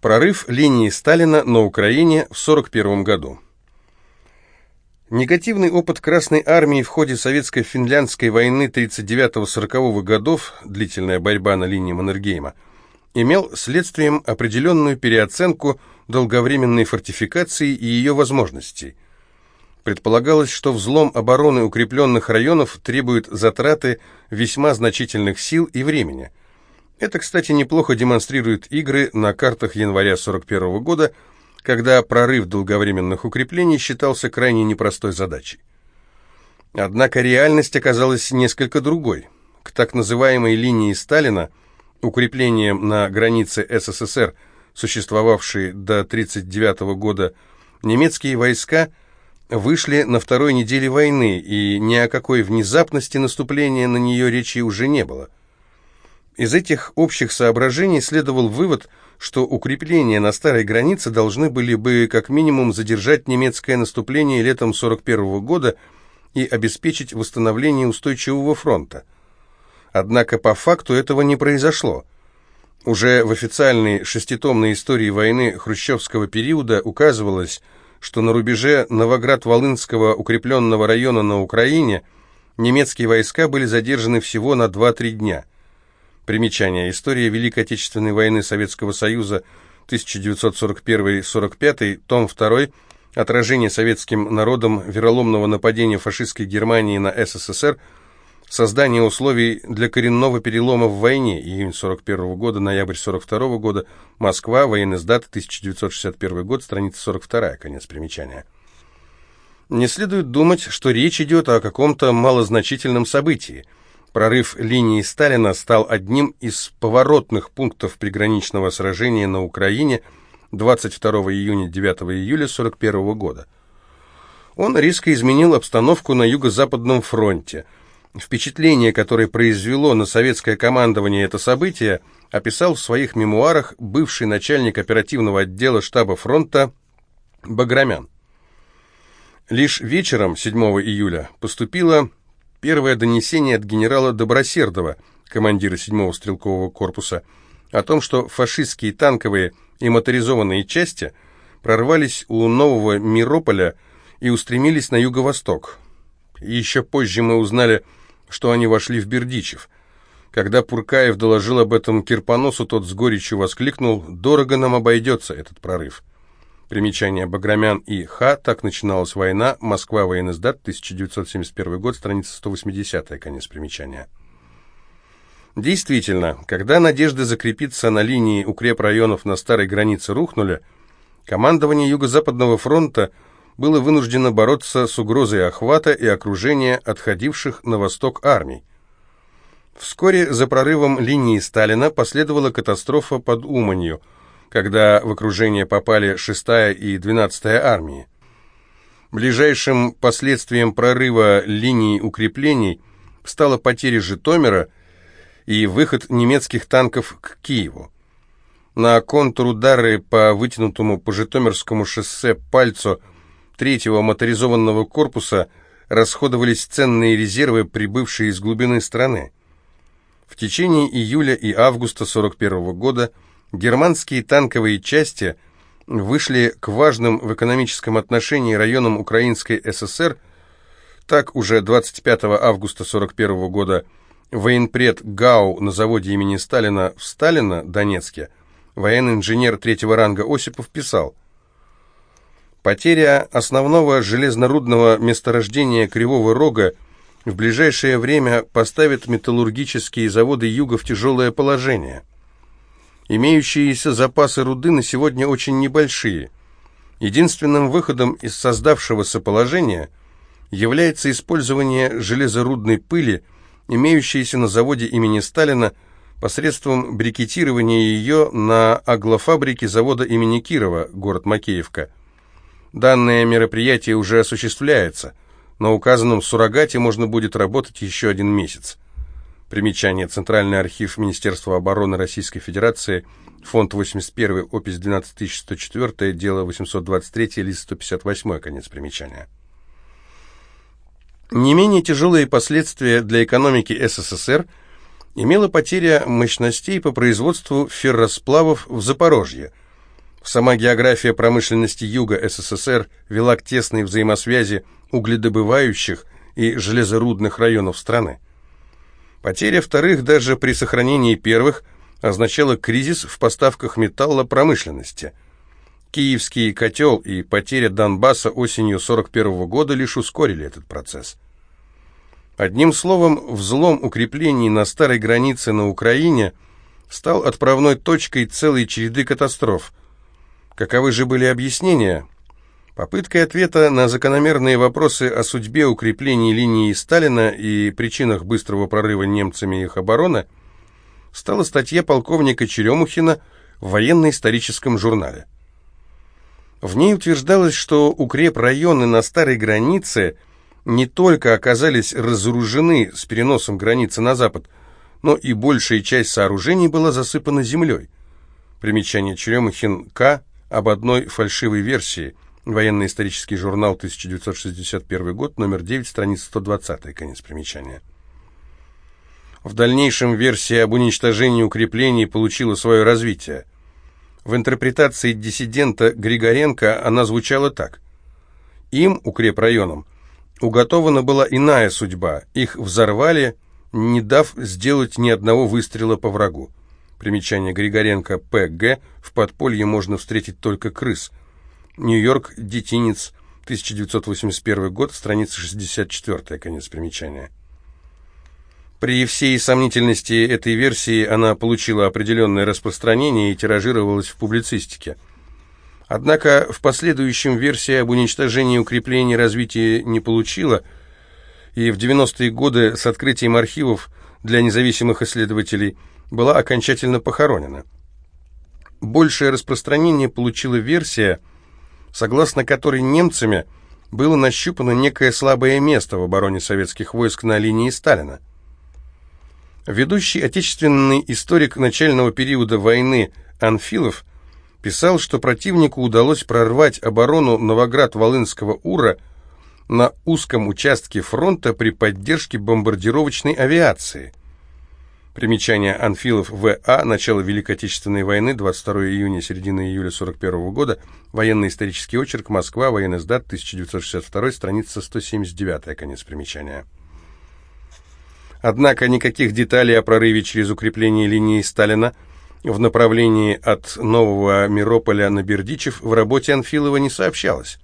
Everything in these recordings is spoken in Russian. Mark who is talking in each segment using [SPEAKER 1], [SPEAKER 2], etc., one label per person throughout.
[SPEAKER 1] Прорыв линии Сталина на Украине в 1941 году. Негативный опыт Красной Армии в ходе советско-финляндской войны 1939-1940 годов, длительная борьба на линии Маннергейма, имел следствием определенную переоценку долговременной фортификации и ее возможностей. Предполагалось, что взлом обороны укрепленных районов требует затраты весьма значительных сил и времени – это, кстати, неплохо демонстрирует игры на картах января 41 года, когда прорыв долговременных укреплений считался крайне непростой задачей. Однако реальность оказалась несколько другой. К так называемой линии Сталина, укреплениям на границе СССР, существовавшей до 1939 года, немецкие войска вышли на второй неделе войны, и ни о какой внезапности наступления на нее речи уже не было – из этих общих соображений следовал вывод, что укрепления на старой границе должны были бы как минимум задержать немецкое наступление летом 1941 года и обеспечить восстановление устойчивого фронта. Однако по факту этого не произошло. Уже в официальной шеститомной истории войны хрущевского периода указывалось, что на рубеже Новоград-Волынского укрепленного района на Украине немецкие войска были задержаны всего на 2-3 дня – Примечание. История Великой Отечественной войны Советского Союза 1941-45, том 2. Отражение советским народом вероломного нападения фашистской Германии на СССР. Создание условий для коренного перелома в войне. Июнь 41 года, ноябрь 42 года. Москва. Военный сдат. 1961 год. Страница 42. Конец примечания. Не следует думать, что речь идет о каком-то малозначительном событии – Прорыв линии Сталина стал одним из поворотных пунктов приграничного сражения на Украине 22 июня 9 июля 1941 года. Он резко изменил обстановку на Юго-Западном фронте. Впечатление, которое произвело на советское командование это событие, описал в своих мемуарах бывший начальник оперативного отдела штаба фронта Баграмян. Лишь вечером 7 июля поступило Первое донесение от генерала Добросердова, командира 7-го стрелкового корпуса, о том, что фашистские танковые и моторизованные части прорвались у Нового Мирополя и устремились на юго-восток. еще позже мы узнали, что они вошли в Бердичев. Когда Пуркаев доложил об этом Кирпоносу, тот с горечью воскликнул «Дорого нам обойдется этот прорыв». Примечание Баграмян и Х. Так начиналась война. Москва, военный сдат, 1971 год, страница 180, конец примечания. Действительно, когда надежды закрепиться на линии укрепрайонов на старой границе рухнули, командование Юго-Западного фронта было вынуждено бороться с угрозой охвата и окружения отходивших на восток армий. Вскоре за прорывом линии Сталина последовала катастрофа под Уманью – когда в окружение попали 6-я и 12-я армии. Ближайшим последствием прорыва линий укреплений стала потеря Житомира и выход немецких танков к Киеву. На контрудары по вытянутому по Житомирскому шоссе Пальцу третьего моторизованного корпуса расходовались ценные резервы, прибывшие из глубины страны. В течение июля и августа 1941 года Германские танковые части вышли к важным в экономическом отношении районам Украинской ССР. Так уже 25 августа 1941 года военпред ГАУ на заводе имени Сталина в Сталино, Донецке, военный инженер третьего ранга Осипов писал «Потеря основного железнорудного месторождения Кривого Рога в ближайшее время поставит металлургические заводы Юга в тяжелое положение». Имеющиеся запасы руды на сегодня очень небольшие. Единственным выходом из создавшегося положения является использование железорудной пыли, имеющейся на заводе имени Сталина, посредством брикетирования ее на аглофабрике завода имени Кирова, город Макеевка. Данное мероприятие уже осуществляется. На указанном суррогате можно будет работать еще один месяц. Примечание. Центральный архив Министерства обороны Российской Федерации, фонд 81, опись 12104, дело 823, лист 158, конец примечания. Не менее тяжелые последствия для экономики СССР имела потеря мощностей по производству ферросплавов в Запорожье. Сама география промышленности Юга СССР вела к тесной взаимосвязи угледобывающих и железорудных районов страны. Потеря вторых даже при сохранении первых означала кризис в поставках металла промышленности. Киевский котел и потеря Донбасса осенью 1941 года лишь ускорили этот процесс. Одним словом, взлом укреплений на старой границе на Украине стал отправной точкой целой череды катастроф. Каковы же были объяснения? Попыткой ответа на закономерные вопросы о судьбе укреплений линии Сталина и причинах быстрого прорыва немцами их обороны стала статья полковника Черемухина в военно-историческом журнале. В ней утверждалось, что укрепрайоны на старой границе не только оказались разоружены с переносом границы на запад, но и большая часть сооружений была засыпана землей. Примечание Черемухин К. об одной фальшивой версии – Военно-исторический журнал, 1961 год, номер 9, страница 120, конец примечания. В дальнейшем версия об уничтожении укреплений получила свое развитие. В интерпретации диссидента Григоренко она звучала так. Им, укрепрайонам, уготована была иная судьба. Их взорвали, не дав сделать ни одного выстрела по врагу. Примечание Григоренко П.Г. В подполье можно встретить только крыс – Нью-Йорк, Детинец, 1981 год, страница 64, конец примечания. При всей сомнительности этой версии она получила определенное распространение и тиражировалась в публицистике. Однако в последующем версия об уничтожении укреплений развития не получила, и в 90-е годы с открытием архивов для независимых исследователей была окончательно похоронена. Большее распространение получила версия – согласно которой немцами было нащупано некое слабое место в обороне советских войск на линии Сталина. Ведущий отечественный историк начального периода войны Анфилов писал, что противнику удалось прорвать оборону Новоград-Волынского Ура на узком участке фронта при поддержке бомбардировочной авиации. Примечание Анфилов В.А. Начало Великой Отечественной войны, 22 июня, середина июля 41 года. Военно-исторический очерк. Москва. Военный сдат. 1962. Страница 179. Конец примечания. Однако никаких деталей о прорыве через укрепление линии Сталина в направлении от Нового Мирополя на Бердичев в работе Анфилова не сообщалось.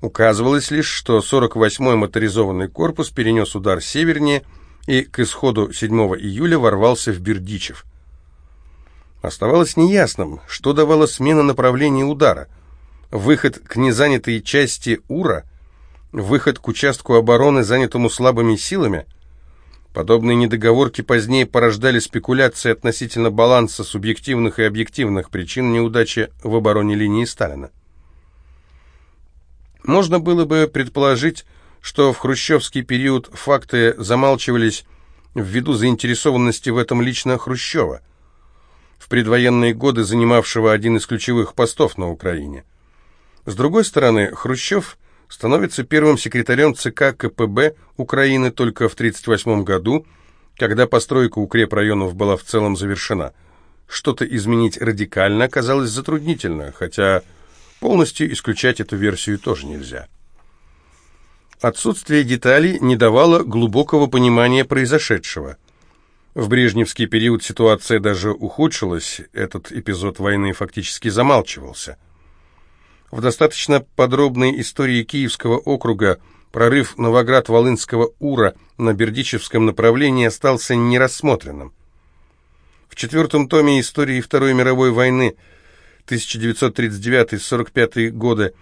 [SPEAKER 1] Указывалось лишь, что 48-й моторизованный корпус перенес удар севернее – и к исходу 7 июля ворвался в Бердичев. Оставалось неясным, что давала смена направления удара. Выход к незанятой части Ура, выход к участку обороны, занятому слабыми силами. Подобные недоговорки позднее порождали спекуляции относительно баланса субъективных и объективных причин неудачи в обороне линии Сталина. Можно было бы предположить, что в хрущевский период факты замалчивались ввиду заинтересованности в этом лично Хрущева, в предвоенные годы занимавшего один из ключевых постов на Украине. С другой стороны, Хрущев становится первым секретарем ЦК КПБ Украины только в 1938 году, когда постройка укрепрайонов была в целом завершена. Что-то изменить радикально оказалось затруднительно, хотя полностью исключать эту версию тоже нельзя. Отсутствие деталей не давало глубокого понимания произошедшего. В брежневский период ситуация даже ухудшилась, этот эпизод войны фактически замалчивался. В достаточно подробной истории Киевского округа прорыв Новоград-Волынского Ура на Бердичевском направлении остался нерассмотренным. В четвертом томе истории Второй мировой войны 1939-45 годы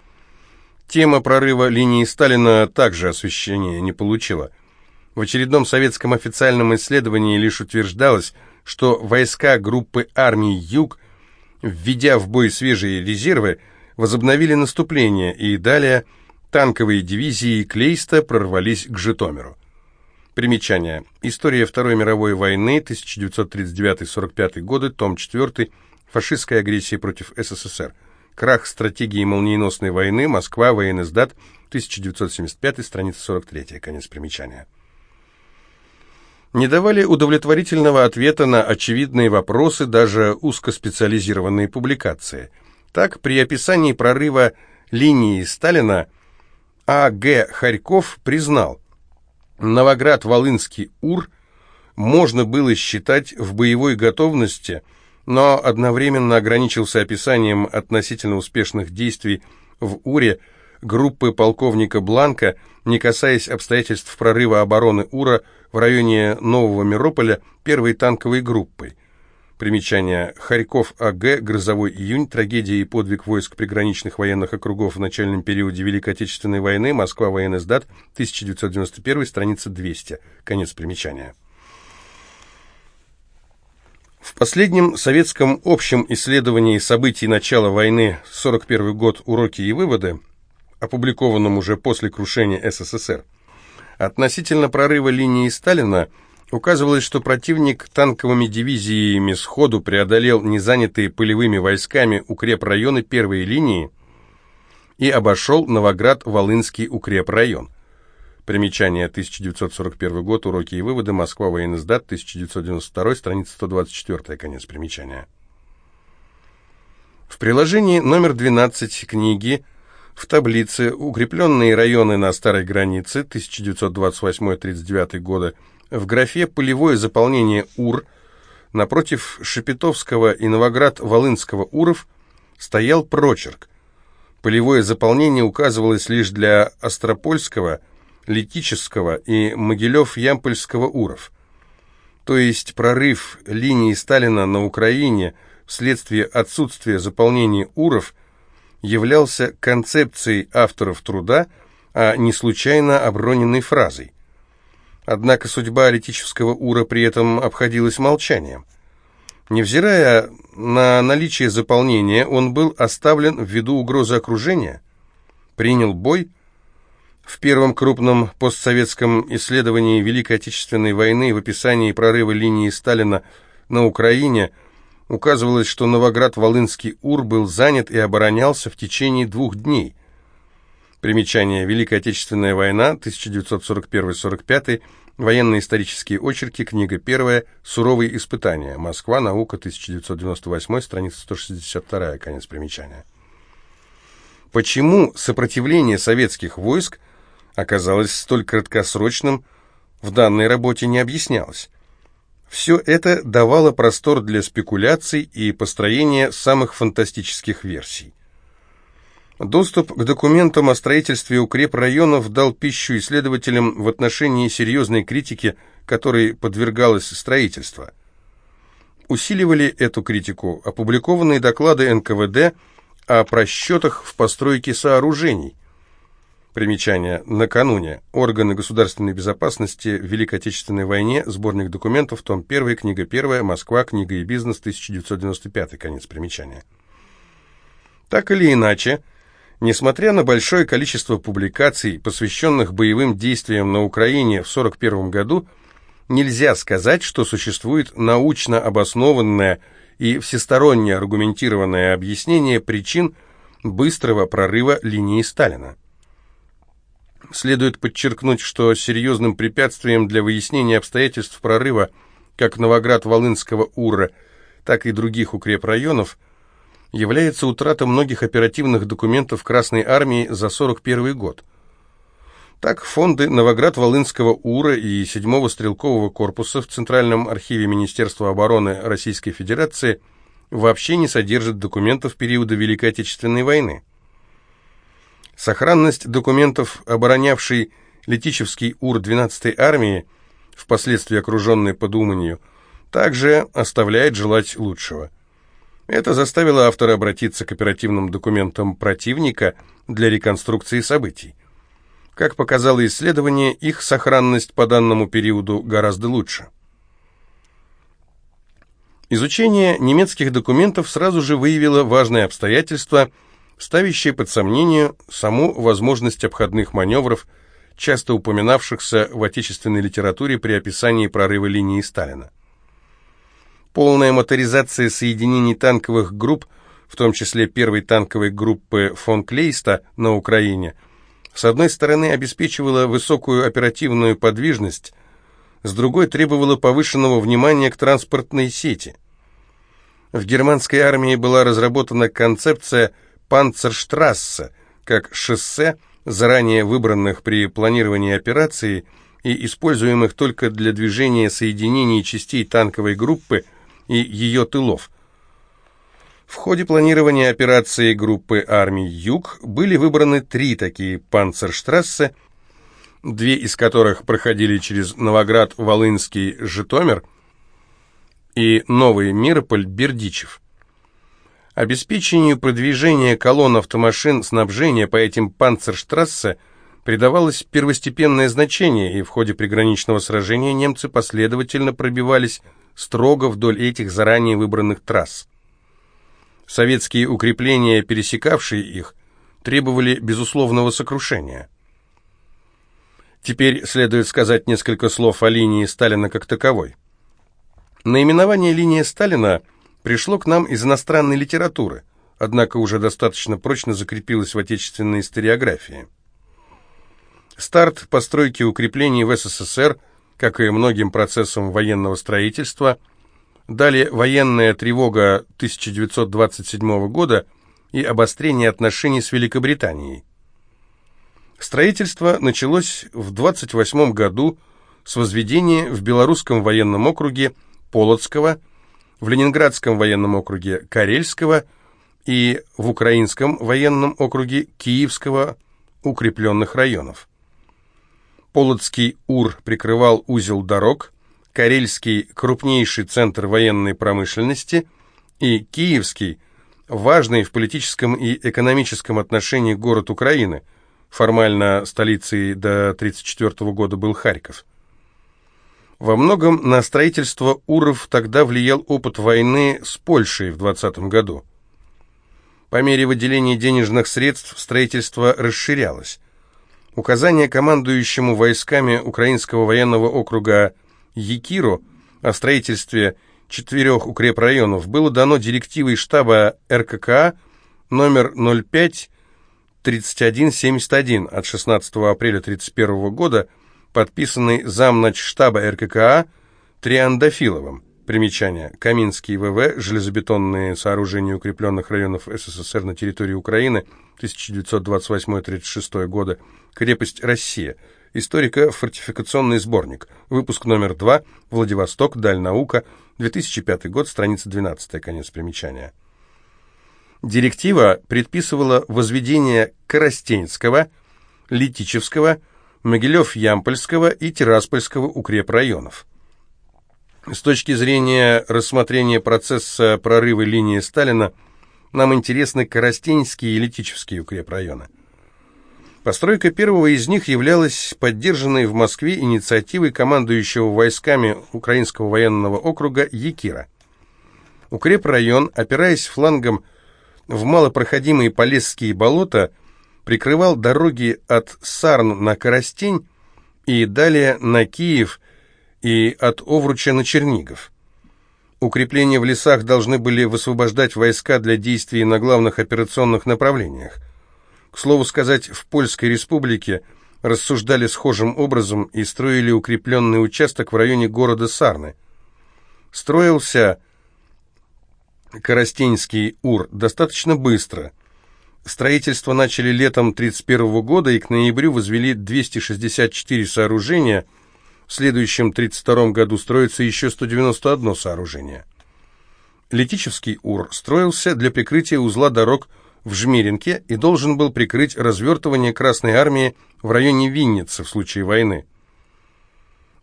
[SPEAKER 1] Тема прорыва линии Сталина также освещения не получила. В очередном советском официальном исследовании лишь утверждалось, что войска группы армий «Юг», введя в бой свежие резервы, возобновили наступление, и далее танковые дивизии Клейста прорвались к Житомиру. Примечание. История Второй мировой войны, 1939-45 годы, том 4, фашистская агрессия против СССР. Крах стратегии молниеносной войны. Москва. Военный сдат. 1975, страница 43. Конец примечания. Не давали удовлетворительного ответа на очевидные вопросы даже узкоспециализированные публикации. Так, при описании прорыва линии Сталина А. Г. Харьков признал, Новоград-Волынский УР можно было считать в боевой готовности, но одновременно ограничился описанием относительно успешных действий в УРе группы полковника Бланка, не касаясь обстоятельств прорыва обороны УРа в районе Нового Мирополя первой танковой группой. Примечание. Харьков А.Г. Грозовой июнь. Трагедия и подвиг войск приграничных военных округов в начальном периоде Великой Отечественной войны. Москва. Военный сдат. 1991. Страница 200. Конец примечания. В последнем советском общем исследовании событий начала войны 41 год «Уроки и выводы», опубликованном уже после крушения СССР, относительно прорыва линии Сталина указывалось, что противник танковыми дивизиями сходу преодолел незанятые полевыми войсками укрепрайоны первой линии и обошел Новоград-Волынский укрепрайон. Примечание 1941 год, уроки и выводы, Москва, военный сдат, 1992, страница 124, конец примечания. В приложении номер 12 книги в таблице «Укрепленные районы на старой границе 1928-39 года» в графе «Полевое заполнение УР» напротив Шепетовского и Новоград-Волынского УРов стоял прочерк. Полевое заполнение указывалось лишь для Остропольского – Летического и Могилев-Ямпольского уров. То есть прорыв линии Сталина на Украине вследствие отсутствия заполнения уров являлся концепцией авторов труда, а не случайно оброненной фразой. Однако судьба Летического ура при этом обходилась молчанием. Невзирая на наличие заполнения, он был оставлен ввиду угрозы окружения, принял бой – в первом крупном постсоветском исследовании Великой Отечественной войны в описании прорыва линии Сталина на Украине указывалось, что Новоград-Волынский УР был занят и оборонялся в течение двух дней. Примечание. «Великая Отечественная война, 1941-45», военно-исторические очерки, книга первая, «Суровые испытания», Москва, наука, 1998, страница 162, конец примечания. Почему сопротивление советских войск – оказалось столь краткосрочным, в данной работе не объяснялось. Все это давало простор для спекуляций и построения самых фантастических версий. Доступ к документам о строительстве укрепрайонов дал пищу исследователям в отношении серьезной критики, которой подвергалось строительство. Усиливали эту критику опубликованные доклады НКВД о просчетах в постройке сооружений – Примечание. Накануне. Органы государственной безопасности в Великой Отечественной войне. Сборник документов. Том 1. Книга 1. Москва. Книга и бизнес. 1995. Конец примечания. Так или иначе, несмотря на большое количество публикаций, посвященных боевым действиям на Украине в 1941 году, нельзя сказать, что существует научно обоснованное и всесторонне аргументированное объяснение причин быстрого прорыва линии Сталина. Следует подчеркнуть, что серьезным препятствием для выяснения обстоятельств прорыва как Новоград-Волынского УРа, так и других укрепрайонов является утрата многих оперативных документов Красной Армии за 1941 год. Так, фонды Новоград-Волынского УРа и 7-го стрелкового корпуса в Центральном архиве Министерства обороны Российской Федерации вообще не содержат документов периода Великой Отечественной войны. Сохранность документов, оборонявшей Летичевский УР 12-й армии, впоследствии окруженной под Уманью, также оставляет желать лучшего. Это заставило автора обратиться к оперативным документам противника для реконструкции событий. Как показало исследование, их сохранность по данному периоду гораздо лучше. Изучение немецких документов сразу же выявило важное обстоятельство – ставящее под сомнение саму возможность обходных маневров, часто упоминавшихся в отечественной литературе при описании прорыва линии Сталина. Полная моторизация соединений танковых групп, в том числе первой танковой группы фон Клейста на Украине, с одной стороны обеспечивала высокую оперативную подвижность, с другой требовала повышенного внимания к транспортной сети – В германской армии была разработана концепция «Панцерштрассе» как шоссе, заранее выбранных при планировании операции и используемых только для движения соединений частей танковой группы и ее тылов. В ходе планирования операции группы армий «Юг» были выбраны три такие «Панцерштрассе», две из которых проходили через Новоград-Волынский Житомир и Новый Мирополь-Бердичев. Обеспечению продвижения колонн автомашин снабжения по этим «Панцерштрассе» придавалось первостепенное значение, и в ходе приграничного сражения немцы последовательно пробивались строго вдоль этих заранее выбранных трасс. Советские укрепления, пересекавшие их, требовали безусловного сокрушения. Теперь следует сказать несколько слов о линии Сталина как таковой. Наименование линии Сталина пришло к нам из иностранной литературы, однако уже достаточно прочно закрепилось в отечественной историографии. Старт постройки укреплений в СССР, как и многим процессам военного строительства, дали военная тревога 1927 года и обострение отношений с Великобританией. Строительство началось в 28 году с возведения в Белорусском военном округе Полоцкого, в Ленинградском военном округе Карельского и в Украинском военном округе Киевского укрепленных районов. Полоцкий УР прикрывал узел дорог, Карельский – крупнейший центр военной промышленности и Киевский – важный в политическом и экономическом отношении город Украины – Формально столицей до 1934 года был Харьков. Во многом на строительство Уров тогда влиял опыт войны с Польшей в 20 году. По мере выделения денежных средств строительство расширялось. Указание командующему войсками Украинского военного округа Якиру о строительстве четырех укрепрайонов было дано директивой штаба РККА номер 05 3171 от 16 апреля 1931 года, подписанный замначштаба РККА Триандафиловым. Примечание. Каминский ВВ. Железобетонные сооружения укрепленных районов СССР на территории Украины. 1928-36 годы. Крепость Россия. Историко-фортификационный сборник. Выпуск номер 2. Владивосток. Даль наука. 2005 год. Страница 12. Конец примечания. Директива предписывала возведение Коростенского, Летичевского, Могилев-Ямпольского и Тираспольского укрепрайонов. С точки зрения рассмотрения процесса прорыва линии Сталина, нам интересны Коростенские и Летичевские укрепрайоны. Постройка первого из них являлась поддержанной в Москве инициативой командующего войсками Украинского военного округа Якира. Укрепрайон, опираясь флангом в малопроходимые полесские болота, прикрывал дороги от Сарн на Коростень и далее на Киев и от Овруча на Чернигов. Укрепления в лесах должны были высвобождать войска для действий на главных операционных направлениях. К слову сказать, в Польской республике рассуждали схожим образом и строили укрепленный участок в районе города Сарны. Строился Коростенский УР достаточно быстро. Строительство начали летом 1931 года и к ноябрю возвели 264 сооружения. В следующем 1932 году строится еще 191 сооружение. Летичевский УР строился для прикрытия узла дорог в Жмеринке и должен был прикрыть развертывание Красной Армии в районе Винницы в случае войны.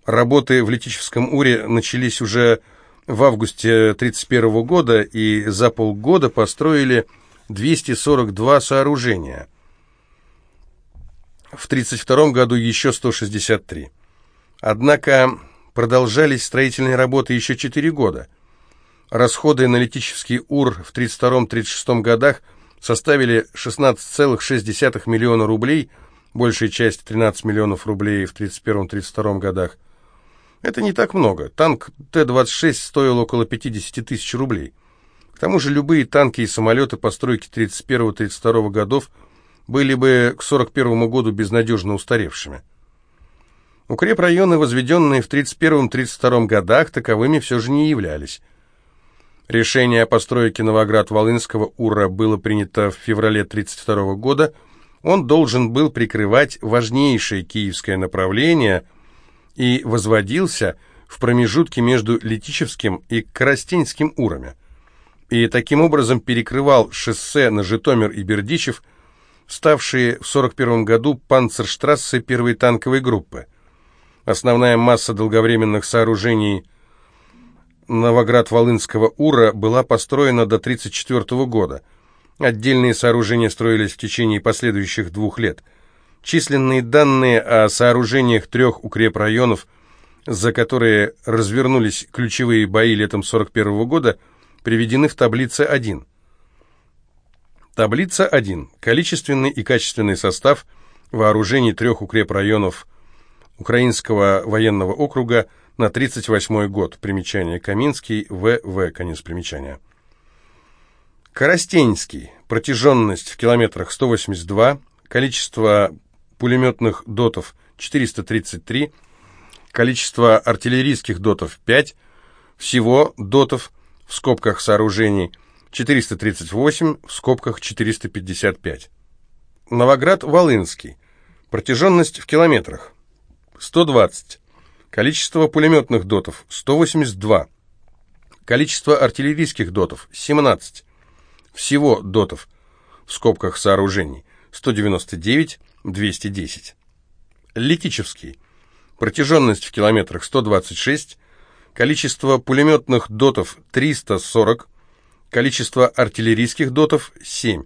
[SPEAKER 1] Работы в Летичевском УРе начались уже в августе 1931 года и за полгода построили 242 сооружения. В 1932 году еще 163. Однако продолжались строительные работы еще 4 года. Расходы на летический УР в 1932-1936 годах составили 16,6 миллиона рублей, большая часть 13 миллионов рублей в 1931-1932 годах, это не так много. Танк Т-26 стоил около 50 тысяч рублей. К тому же любые танки и самолеты постройки 31-32 годов были бы к 41 году безнадежно устаревшими. Укрепрайоны, возведенные в 31-32 годах, таковыми все же не являлись. Решение о постройке Новоград-Волынского УРА было принято в феврале 1932 года. Он должен был прикрывать важнейшее киевское направление и возводился в промежутке между Летичевским и Коростенским УРами. И таким образом перекрывал шоссе на Житомир и Бердичев, ставшие в 1941 году панцерштрассы первой танковой группы. Основная масса долговременных сооружений – Новоград-Волынского УРА была построена до 1934 года. Отдельные сооружения строились в течение последующих двух лет. Численные данные о сооружениях трех укрепрайонов, за которые развернулись ключевые бои летом 1941 года, приведены в таблице 1. Таблица 1. Количественный и качественный состав вооружений трех укрепрайонов Украинского военного округа – на 38 год. Примечание Каминский, В.В. Конец примечания. Коростенский. Протяженность в километрах 182. Количество пулеметных дотов 433. Количество артиллерийских дотов 5. Всего дотов в скобках сооружений 438, в скобках 455. Новоград-Волынский. Протяженность в километрах 120. Количество пулеметных дотов – 182. Количество артиллерийских дотов – 17. Всего дотов, в скобках сооружений, 199, 210. Летичевский. Протяженность в километрах 126. Количество пулеметных дотов – 340. Количество артиллерийских дотов – 7.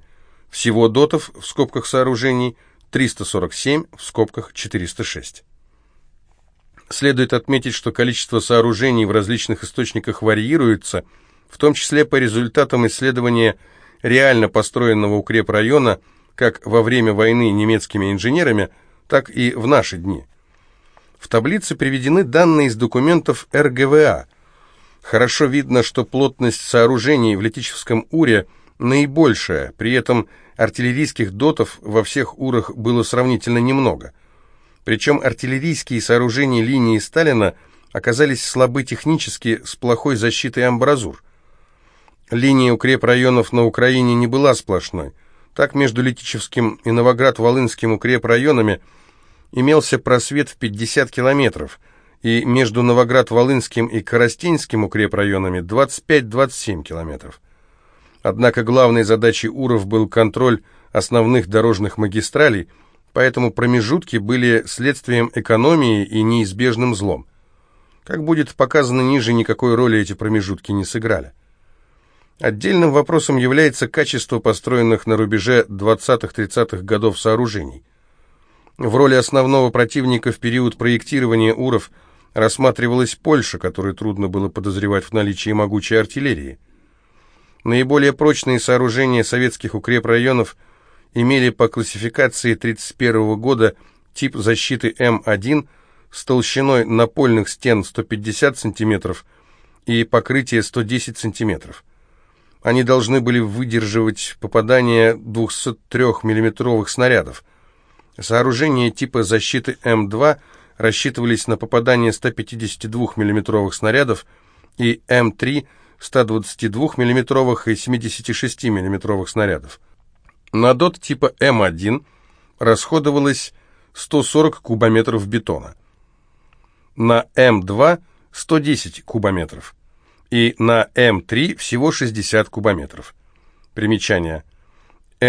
[SPEAKER 1] Всего дотов, в скобках сооружений, 347, в скобках 406. Следует отметить, что количество сооружений в различных источниках варьируется, в том числе по результатам исследования реально построенного укрепрайона как во время войны немецкими инженерами, так и в наши дни. В таблице приведены данные из документов РГВА. Хорошо видно, что плотность сооружений в Летичевском Уре наибольшая, при этом артиллерийских дотов во всех Урах было сравнительно немного – причем артиллерийские сооружения линии Сталина оказались слабы технически с плохой защитой амбразур. Линия укрепрайонов на Украине не была сплошной. Так между Летичевским и Новоград-Волынским укрепрайонами имелся просвет в 50 километров, и между Новоград-Волынским и Коростенским укрепрайонами 25-27 километров. Однако главной задачей УРов был контроль основных дорожных магистралей – поэтому промежутки были следствием экономии и неизбежным злом. Как будет показано ниже, никакой роли эти промежутки не сыграли. Отдельным вопросом является качество построенных на рубеже 20-30-х годов сооружений. В роли основного противника в период проектирования УРов рассматривалась Польша, которой трудно было подозревать в наличии могучей артиллерии. Наиболее прочные сооружения советских укрепрайонов – имели по классификации 1931 года тип защиты М1 с толщиной напольных стен 150 см и покрытие 110 см. Они должны были выдерживать попадание 203 миллиметровых снарядов. Сооружения типа защиты М2 рассчитывались на попадание 152 миллиметровых снарядов и М3 122 миллиметровых и 76 миллиметровых снарядов. На ДОТ типа М1 расходовалось 140 кубометров бетона, на М2 110 кубометров и на М3 всего 60 кубометров. Примечание.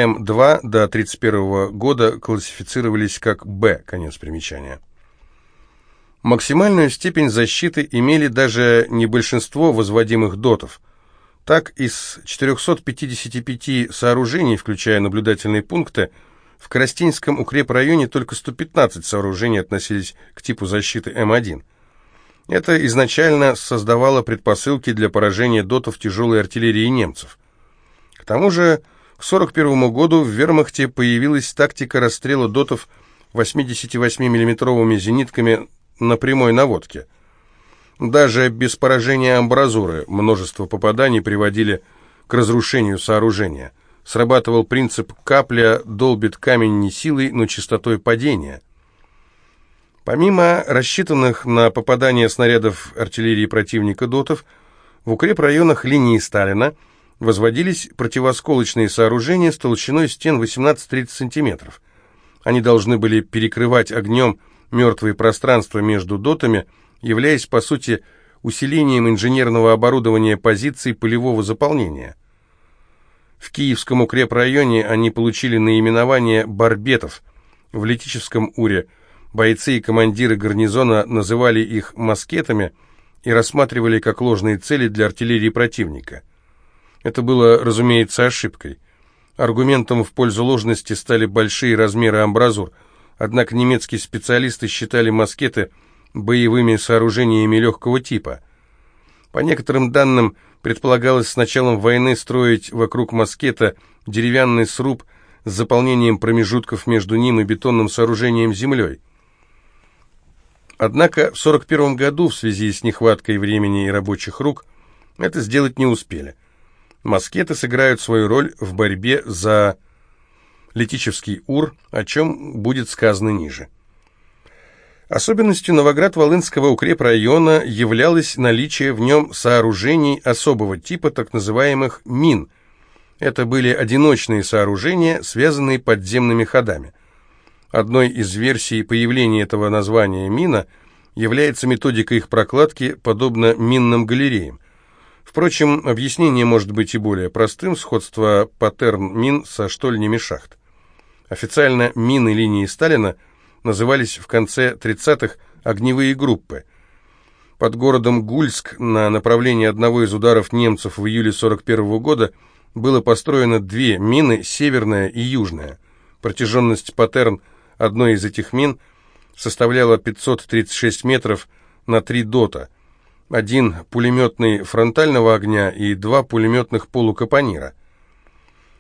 [SPEAKER 1] М2 до 1931 года классифицировались как Б, конец примечания. Максимальную степень защиты имели даже не большинство возводимых дотов – так, из 455 сооружений, включая наблюдательные пункты, в Коростинском укрепрайоне только 115 сооружений относились к типу защиты М1. Это изначально создавало предпосылки для поражения дотов тяжелой артиллерии немцев. К тому же, к 1941 году в вермахте появилась тактика расстрела дотов 88 миллиметровыми зенитками на прямой наводке – даже без поражения амбразуры множество попаданий приводили к разрушению сооружения. Срабатывал принцип «капля долбит камень не силой, но частотой падения». Помимо рассчитанных на попадание снарядов артиллерии противника дотов, В укрепрайонах линии Сталина возводились противосколочные сооружения с толщиной стен 18-30 см. Они должны были перекрывать огнем мертвые пространства между дотами, являясь, по сути, усилением инженерного оборудования позиций полевого заполнения. В Киевском укрепрайоне они получили наименование «барбетов». В Летичевском уре бойцы и командиры гарнизона называли их «москетами» и рассматривали как ложные цели для артиллерии противника. Это было, разумеется, ошибкой. Аргументом в пользу ложности стали большие размеры амбразур, однако немецкие специалисты считали москеты боевыми сооружениями легкого типа. По некоторым данным, предполагалось с началом войны строить вокруг москета деревянный сруб с заполнением промежутков между ним и бетонным сооружением землей. Однако в 1941 году, в связи с нехваткой времени и рабочих рук, это сделать не успели. Москеты сыграют свою роль в борьбе за Летичевский УР, о чем будет сказано ниже. Особенностью Новоград-Волынского укрепрайона являлось наличие в нем сооружений особого типа, так называемых «мин». Это были одиночные сооружения, связанные подземными ходами – Одной из версий появления этого названия мина является методика их прокладки, подобно минным галереям. Впрочем, объяснение может быть и более простым, сходство паттерн мин со штольнями шахт. Официально мины линии Сталина назывались в конце 30-х огневые группы. Под городом Гульск на направлении одного из ударов немцев в июле 41 -го года было построено две мины, северная и южная. Протяженность паттерн – одной из этих мин составляла 536 метров на три дота, один пулеметный фронтального огня и два пулеметных полукапонира.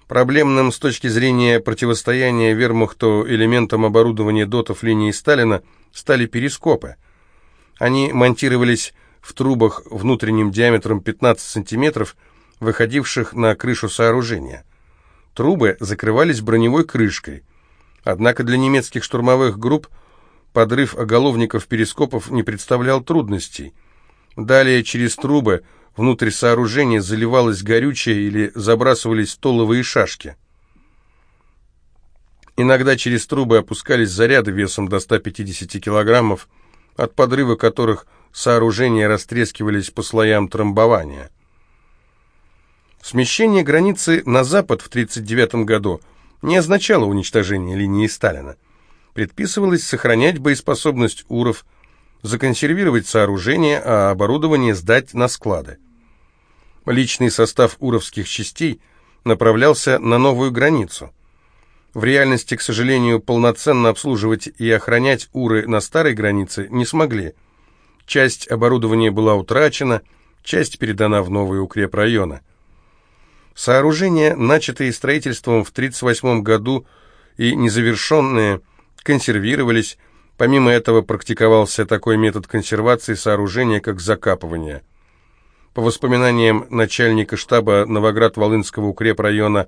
[SPEAKER 1] Проблемным с точки зрения противостояния вермахту элементам оборудования дотов линии Сталина стали перископы. Они монтировались в трубах внутренним диаметром 15 сантиметров, выходивших на крышу сооружения. Трубы закрывались броневой крышкой – Однако для немецких штурмовых групп подрыв оголовников перископов не представлял трудностей. Далее через трубы внутрь сооружения заливалось горючее или забрасывались столовые шашки. Иногда через трубы опускались заряды весом до 150 килограммов, от подрыва которых сооружения растрескивались по слоям трамбования. Смещение границы на запад в 1939 году – не означало уничтожение линии Сталина. Предписывалось сохранять боеспособность УРов, законсервировать сооружение, а оборудование сдать на склады. Личный состав уровских частей направлялся на новую границу. В реальности, к сожалению, полноценно обслуживать и охранять уры на старой границе не смогли. Часть оборудования была утрачена, часть передана в новые укрепрайоны. Сооружения, начатые строительством в 1938 году и незавершенные, консервировались. Помимо этого практиковался такой метод консервации сооружения, как закапывание. По воспоминаниям начальника штаба Новоград-Волынского укрепрайона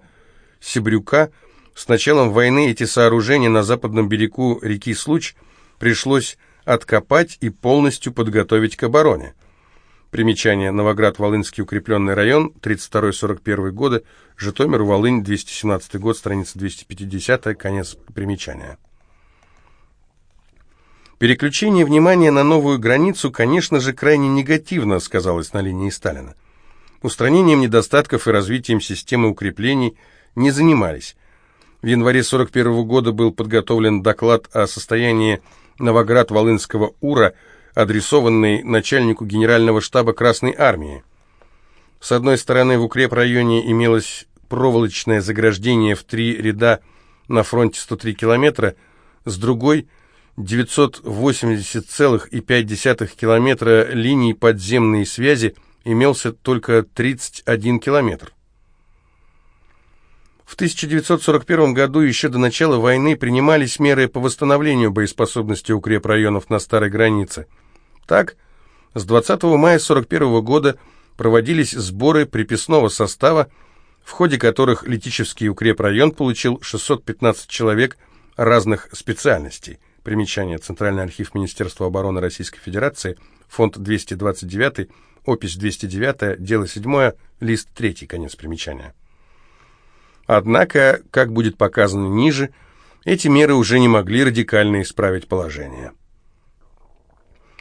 [SPEAKER 1] Себрюка, с началом войны эти сооружения на западном берегу реки Случ пришлось откопать и полностью подготовить к обороне. Примечание. Новоград-Волынский укрепленный район, 32-41 годы, Житомир, Волынь, 217 год, страница 250, конец примечания. Переключение внимания на новую границу, конечно же, крайне негативно сказалось на линии Сталина. Устранением недостатков и развитием системы укреплений не занимались. В январе 41 года был подготовлен доклад о состоянии Новоград-Волынского УРА, адресованный начальнику генерального штаба Красной Армии. С одной стороны, в укрепрайоне имелось проволочное заграждение в три ряда на фронте 103 километра, с другой – 980,5 километра линий подземной связи имелся только 31 километр. В 1941 году, еще до начала войны, принимались меры по восстановлению боеспособности укрепрайонов на старой границе – так, с 20 мая 1941 года проводились сборы приписного состава, в ходе которых Летичевский укрепрайон получил 615 человек разных специальностей. Примечание. Центральный архив Министерства обороны Российской Федерации. фонд 229, опись 209, дело 7, лист 3, конец примечания. Однако, как будет показано ниже, эти меры уже не могли радикально исправить положение.